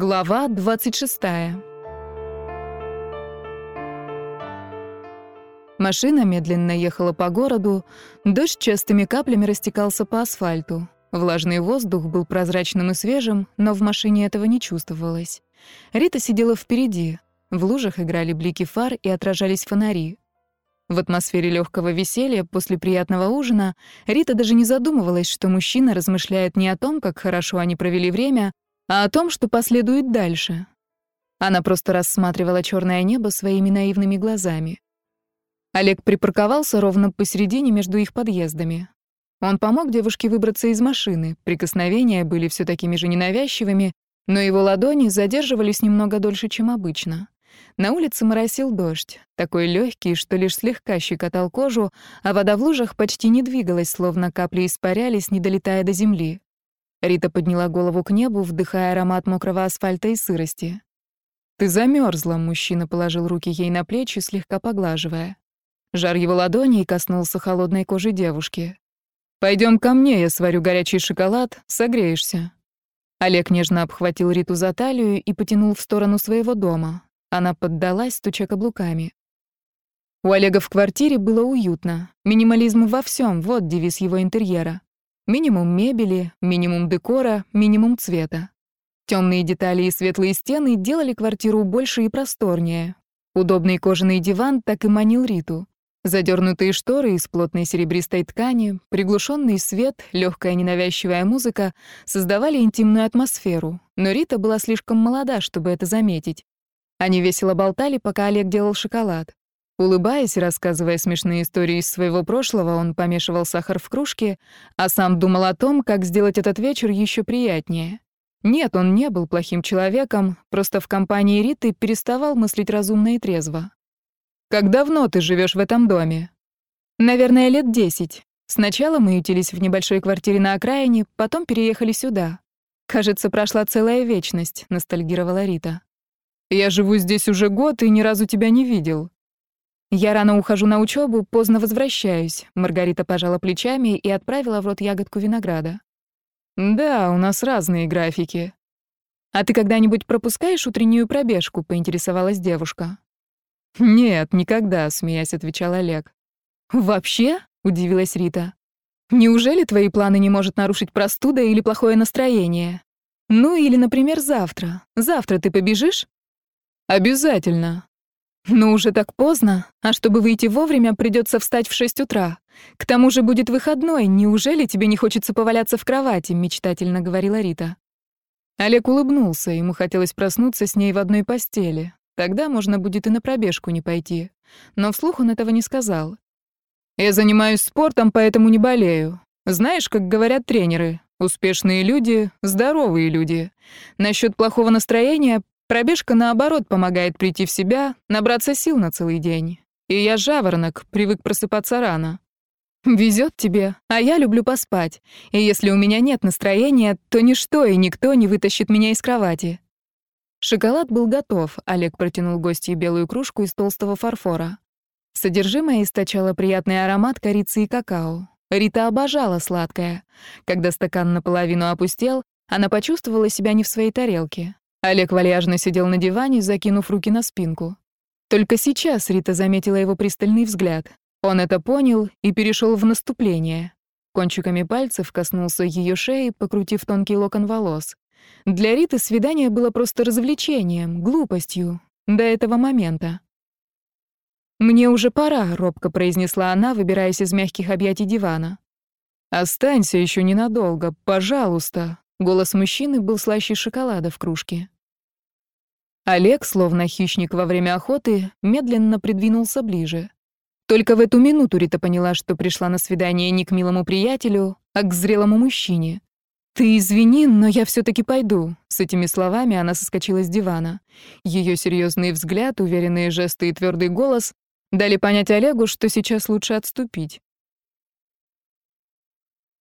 Глава 26. Машина медленно ехала по городу, дождь частыми каплями растекался по асфальту. Влажный воздух был прозрачным и свежим, но в машине этого не чувствовалось. Рита сидела впереди. В лужах играли блики фар и отражались фонари. В атмосфере легкого веселья после приятного ужина Рита даже не задумывалась, что мужчина размышляет не о том, как хорошо они провели время, а о том, что последует дальше. Она просто рассматривала черное небо своими наивными глазами. Олег припарковался ровно посередине между их подъездами. Он помог девушке выбраться из машины. Прикосновения были все такими же ненавязчивыми, но его ладони задерживались немного дольше, чем обычно. На улице моросил дождь, такой легкий, что лишь слегка щекотал кожу, а вода в лужах почти не двигалась, словно капли испарялись, не долетая до земли. Рита подняла голову к небу, вдыхая аромат мокрого асфальта и сырости. «Ты замерзла, мужчина положил руки ей на плечи, слегка поглаживая. Жар его ладони коснулся холодной кожи девушки. Пойдем ко мне, я сварю горячий шоколад, согреешься». Олег нежно обхватил Риту за талию и потянул в сторону своего дома. Она поддалась, стуча каблуками. У Олега в квартире было уютно. Минимализм во всем, вот девиз его интерьера. Минимум мебели, минимум декора, минимум цвета. Темные детали и светлые стены делали квартиру больше и просторнее. Удобный кожаный диван так и манил Риту. Задернутые шторы из плотной серебристой ткани, приглушенный свет, легкая ненавязчивая музыка создавали интимную атмосферу, но Рита была слишком молода, чтобы это заметить. Они весело болтали, пока Олег делал шоколад. Улыбаясь рассказывая смешные истории из своего прошлого, он помешивал сахар в кружке, а сам думал о том, как сделать этот вечер еще приятнее. Нет, он не был плохим человеком, просто в компании Риты переставал мыслить разумно и трезво. «Как давно ты живешь в этом доме?» «Наверное, лет десять. Сначала мы ютились в небольшой квартире на окраине, потом переехали сюда. Кажется, прошла целая вечность», — ностальгировала Рита. Я живу здесь уже год и ни разу тебя не видел. Я рано ухожу на учебу, поздно возвращаюсь. Маргарита пожала плечами и отправила в рот ягодку винограда. Да, у нас разные графики. А ты когда-нибудь пропускаешь утреннюю пробежку? поинтересовалась девушка. Нет, никогда, смеясь, отвечал Олег. Вообще? удивилась Рита. Неужели твои планы не может нарушить простуда или плохое настроение? Ну или, например, завтра. Завтра ты побежишь? «Обязательно». «Но уже так поздно, а чтобы выйти вовремя, придется встать в шесть утра. К тому же будет выходной, неужели тебе не хочется поваляться в кровати?» — мечтательно говорила Рита. Олег улыбнулся, ему хотелось проснуться с ней в одной постели. Тогда можно будет и на пробежку не пойти. Но вслух он этого не сказал. «Я занимаюсь спортом, поэтому не болею. Знаешь, как говорят тренеры, успешные люди — здоровые люди. Насчет плохого настроения Пробежка, наоборот, помогает прийти в себя, набраться сил на целый день. И я жаворонок, привык просыпаться рано. Везет тебе, а я люблю поспать. И если у меня нет настроения, то ничто и никто не вытащит меня из кровати. Шоколад был готов, Олег протянул гостье белую кружку из толстого фарфора. Содержимое источало приятный аромат корицы и какао. Рита обожала сладкое. Когда стакан наполовину опустел, она почувствовала себя не в своей тарелке. Олег вальяжно сидел на диване, закинув руки на спинку. Только сейчас Рита заметила его пристальный взгляд. Он это понял и перешел в наступление. Кончиками пальцев коснулся ее шеи, покрутив тонкий локон волос. Для Риты свидание было просто развлечением, глупостью. До этого момента. «Мне уже пора», — робко произнесла она, выбираясь из мягких объятий дивана. «Останься еще ненадолго, пожалуйста», Голос мужчины был слаще шоколада в кружке. Олег, словно хищник во время охоты, медленно придвинулся ближе. Только в эту минуту Рита поняла, что пришла на свидание не к милому приятелю, а к зрелому мужчине. «Ты извини, но я все таки пойду». С этими словами она соскочила с дивана. Ее серьезный взгляд, уверенные жесты и твердый голос дали понять Олегу, что сейчас лучше отступить.